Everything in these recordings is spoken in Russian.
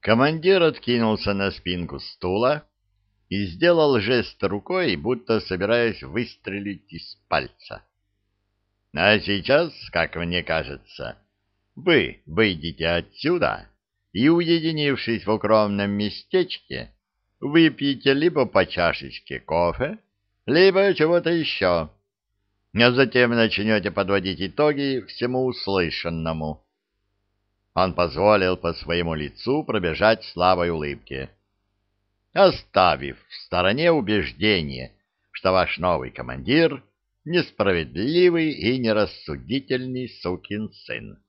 Командир откинулся на спинку стула и сделал жест рукой, будто собираясь выстрелить из пальца. А сейчас, как мне кажется, вы выйдете отсюда и, уединившись в укромном местечке, выпьете либо по чашечке кофе, либо чего-то еще, а затем начнете подводить итоги всему услышанному. Он позволил по своему лицу пробежать слабой улыбке, оставив в стороне убеждение, что ваш новый командир — несправедливый и нерассудительный сукин сын.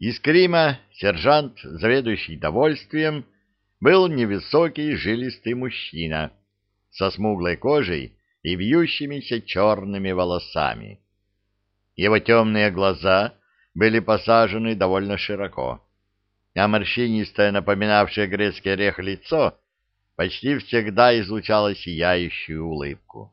Из Крима сержант, заведующий довольствием, был невысокий жилистый мужчина со смуглой кожей и вьющимися черными волосами. Его темные глаза были посажены довольно широко, а морщинистое, напоминавшее грецкий орех лицо, почти всегда излучало сияющую улыбку.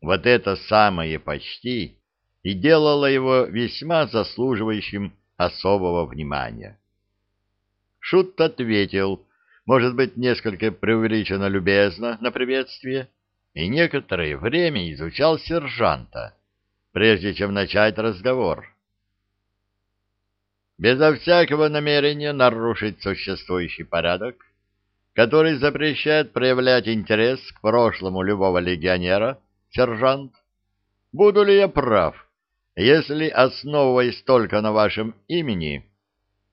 Вот это самое «почти» и делало его весьма заслуживающим особого внимания. Шут ответил, может быть, несколько преувеличенно любезно на приветствие, и некоторое время изучал сержанта, прежде чем начать разговор. Безо всякого намерения нарушить существующий порядок, который запрещает проявлять интерес к прошлому любого легионера, сержант, буду ли я прав, если, основываясь только на вашем имени,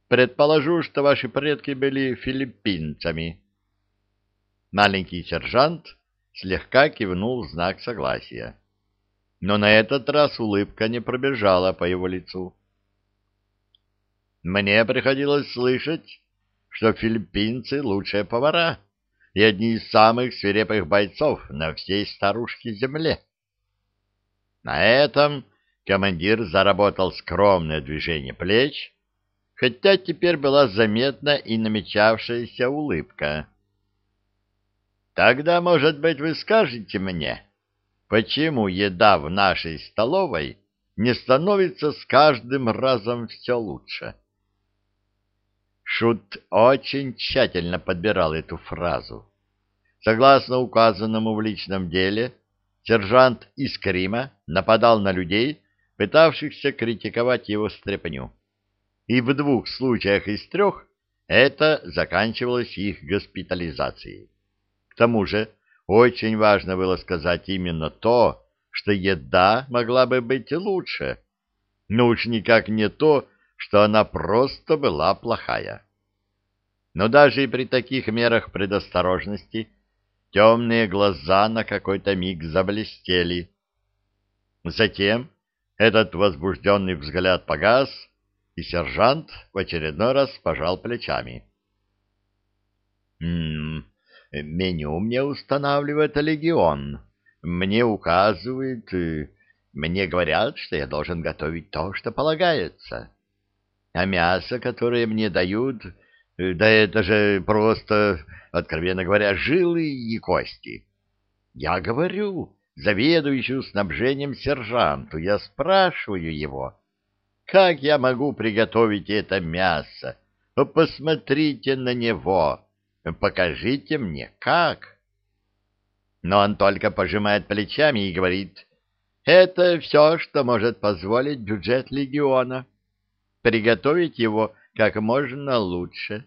предположу, что ваши предки были филиппинцами. Маленький сержант слегка кивнул в знак согласия. Но на этот раз улыбка не пробежала по его лицу. Мне приходилось слышать, что филиппинцы — лучшие повара и одни из самых свирепых бойцов на всей старушке земле. На этом командир заработал скромное движение плеч, хотя теперь была заметна и намечавшаяся улыбка. Тогда, может быть, вы скажете мне, почему еда в нашей столовой не становится с каждым разом все лучше? Шут очень тщательно подбирал эту фразу. Согласно указанному в личном деле, сержант из Крима нападал на людей, пытавшихся критиковать его стряпню. И в двух случаях из трех это заканчивалось их госпитализацией. К тому же очень важно было сказать именно то, что еда могла бы быть лучше, но уж никак не то, что она просто была плохая. Но даже и при таких мерах предосторожности темные глаза на какой-то миг заблестели. Затем этот возбужденный взгляд погас, и сержант в очередной раз пожал плечами. «М -м, «Меню мне устанавливает легион. Мне указывает... Мне говорят, что я должен готовить то, что полагается. А мясо, которое мне дают, да это же просто, откровенно говоря, жилы и кости. Я говорю, заведующую снабжением сержанту. Я спрашиваю его, как я могу приготовить это мясо? Посмотрите на него, покажите мне, как. Но он только пожимает плечами и говорит, это все, что может позволить бюджет легиона. Приготовить его как можно лучше.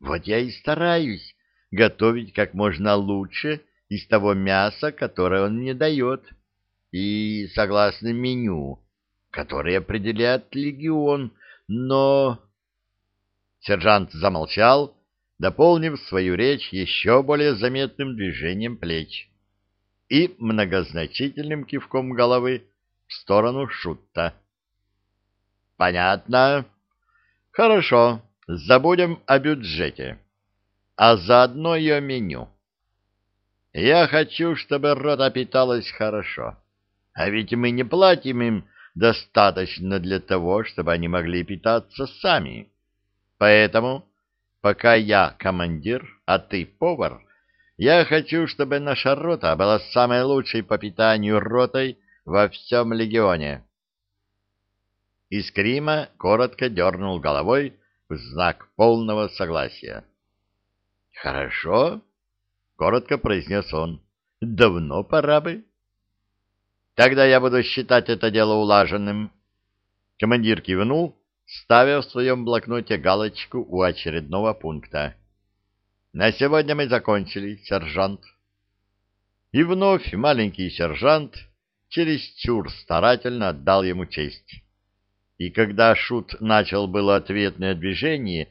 Вот я и стараюсь готовить как можно лучше из того мяса, которое он мне дает, и согласно меню, которое определяет легион, но... Сержант замолчал, дополнив свою речь еще более заметным движением плеч и многозначительным кивком головы в сторону Шутта. «Понятно. Хорошо, забудем о бюджете, а заодно и о меню». Я хочу, чтобы рота питалась хорошо. А ведь мы не платим им достаточно для того, чтобы они могли питаться сами. Поэтому, пока я командир, а ты повар, я хочу, чтобы наша рота была самой лучшей по питанию ротой во всем легионе. Искрима коротко дернул головой, в знак полного согласия. «Хорошо», — коротко произнес он. «Давно пора бы». «Тогда я буду считать это дело улаженным». Командир кивнул, ставя в своем блокноте галочку у очередного пункта. «На сегодня мы закончили, сержант». И вновь маленький сержант чересчур старательно отдал ему честь. И когда Шут начал было ответное движение,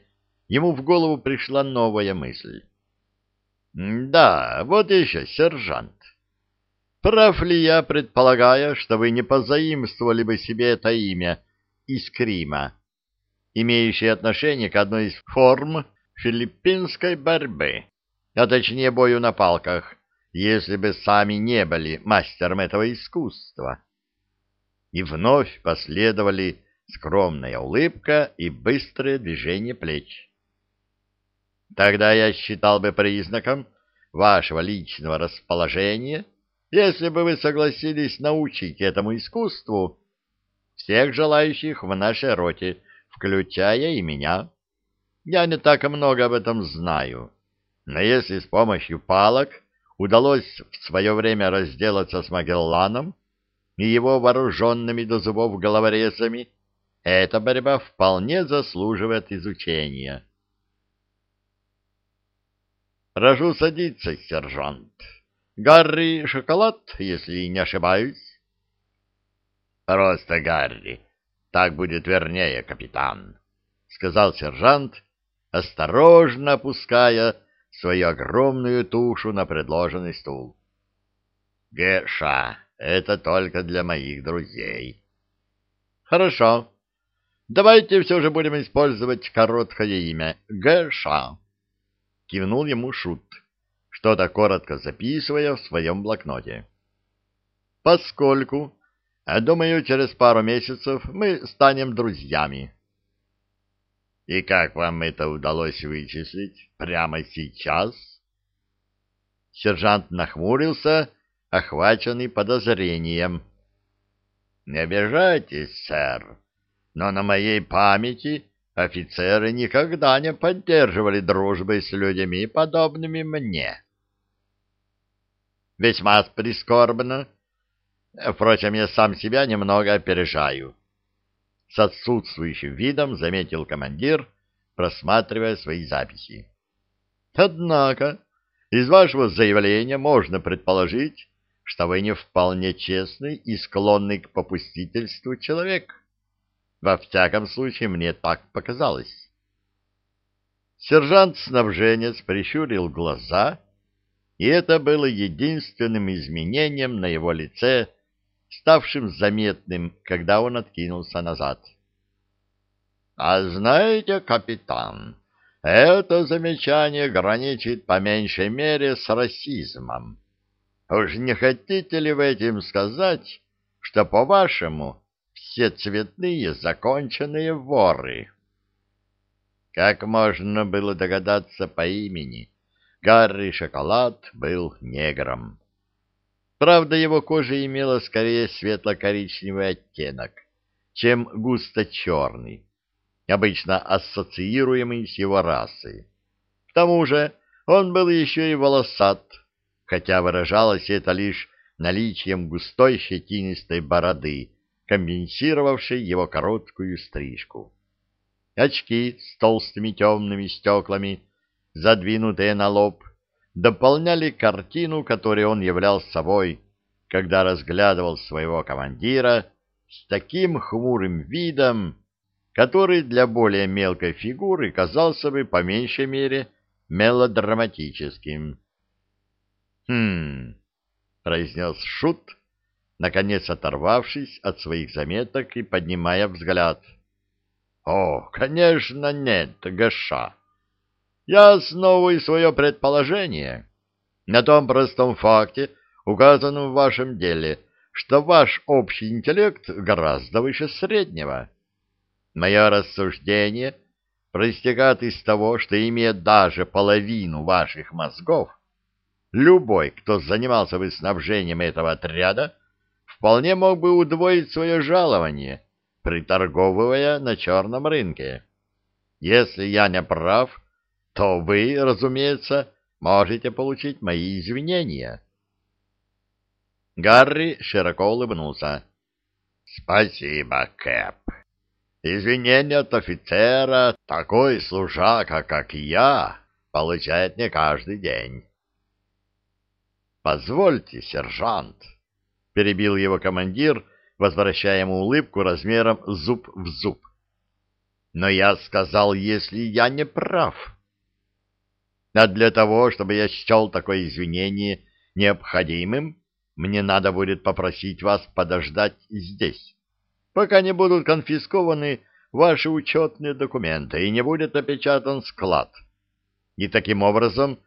ему в голову пришла новая мысль. «Да, вот еще, сержант. Прав ли я, предполагая, что вы не позаимствовали бы себе это имя из Крима, имеющее отношение к одной из форм филиппинской борьбы, а точнее бою на палках, если бы сами не были мастером этого искусства?» И вновь последовали скромная улыбка и быстрое движение плеч. Тогда я считал бы признаком вашего личного расположения, если бы вы согласились научить этому искусству всех желающих в нашей роте, включая и меня. Я не так много об этом знаю, но если с помощью палок удалось в свое время разделаться с Магелланом и его вооруженными до зубов головорезами, эта борьба вполне заслуживает изучения. Прошу садиться, сержант. Гарри шоколад, если не ошибаюсь. Просто Гарри. Так будет вернее, капитан, сказал сержант, осторожно опуская свою огромную тушу на предложенный стул. Геша, это только для моих друзей. Хорошо, Давайте все же будем использовать короткое имя — Гэша. Кивнул ему Шут, что-то коротко записывая в своем блокноте. Поскольку, думаю, через пару месяцев мы станем друзьями. И как вам это удалось вычислить прямо сейчас? Сержант нахмурился, охваченный подозрением. — Не обижайтесь, сэр но на моей памяти офицеры никогда не поддерживали дружбы с людьми, подобными мне. Весьма прискорбно. Впрочем, я сам себя немного опережаю. С отсутствующим видом заметил командир, просматривая свои записи. Однако, из вашего заявления можно предположить, что вы не вполне честный и склонный к попустительству человек. Во всяком случае, мне так показалось. Сержант-снабженец прищурил глаза, и это было единственным изменением на его лице, ставшим заметным, когда он откинулся назад. — А знаете, капитан, это замечание граничит по меньшей мере с расизмом. Уж не хотите ли вы этим сказать, что, по-вашему, все цветные законченные воры. Как можно было догадаться по имени, Гарри Шоколад был негром. Правда, его кожа имела скорее светло-коричневый оттенок, чем густо-черный, обычно ассоциируемый с его расой. К тому же он был еще и волосат, хотя выражалось это лишь наличием густой щетинистой бороды, компенсировавшей его короткую стрижку. Очки с толстыми темными стеклами, задвинутые на лоб, дополняли картину, которой он являл собой, когда разглядывал своего командира с таким хмурым видом, который для более мелкой фигуры казался бы по меньшей мере мелодраматическим. «Хм...» — произнес Шут, наконец оторвавшись от своих заметок и поднимая взгляд. — О, конечно, нет, Гаша. Я основываю свое предположение на том простом факте, указанном в вашем деле, что ваш общий интеллект гораздо выше среднего. Мое рассуждение проистекает из того, что, имея даже половину ваших мозгов, любой, кто занимался бы снабжением этого отряда, вполне мог бы удвоить свое жалование, приторговывая на черном рынке. Если я не прав, то вы, разумеется, можете получить мои извинения. Гарри широко улыбнулся. — Спасибо, Кэп. Извинения от офицера такой служака, как я, получает не каждый день. — Позвольте, сержант, — перебил его командир, возвращая ему улыбку размером зуб в зуб. — Но я сказал, если я не прав. А для того, чтобы я счел такое извинение необходимым, мне надо будет попросить вас подождать здесь, пока не будут конфискованы ваши учетные документы и не будет опечатан склад. И таким образом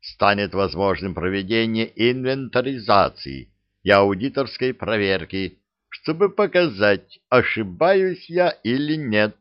станет возможным проведение инвентаризации и аудиторской проверки, чтобы показать, ошибаюсь я или нет.